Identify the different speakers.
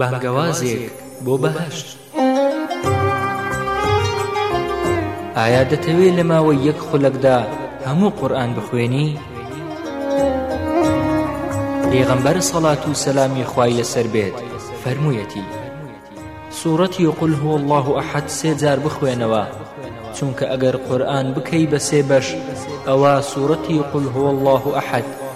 Speaker 1: بانگەوازێک بۆ بەهەشت ئایا دەتەوێ لە ماوەی یەک خولەکدا هەموو قورآن بخوێنی؟ پێغەمبەر سەڵات و سەلامی خوای لەسەر بێت فەرموویەتی سوورەتی قل هو الله ئەحد سێ جار بخوێنەوە چونکە ئەگەر قورآن بکەی بە سێ بەش ئەوە سوورەتی قل هو الله ئەحد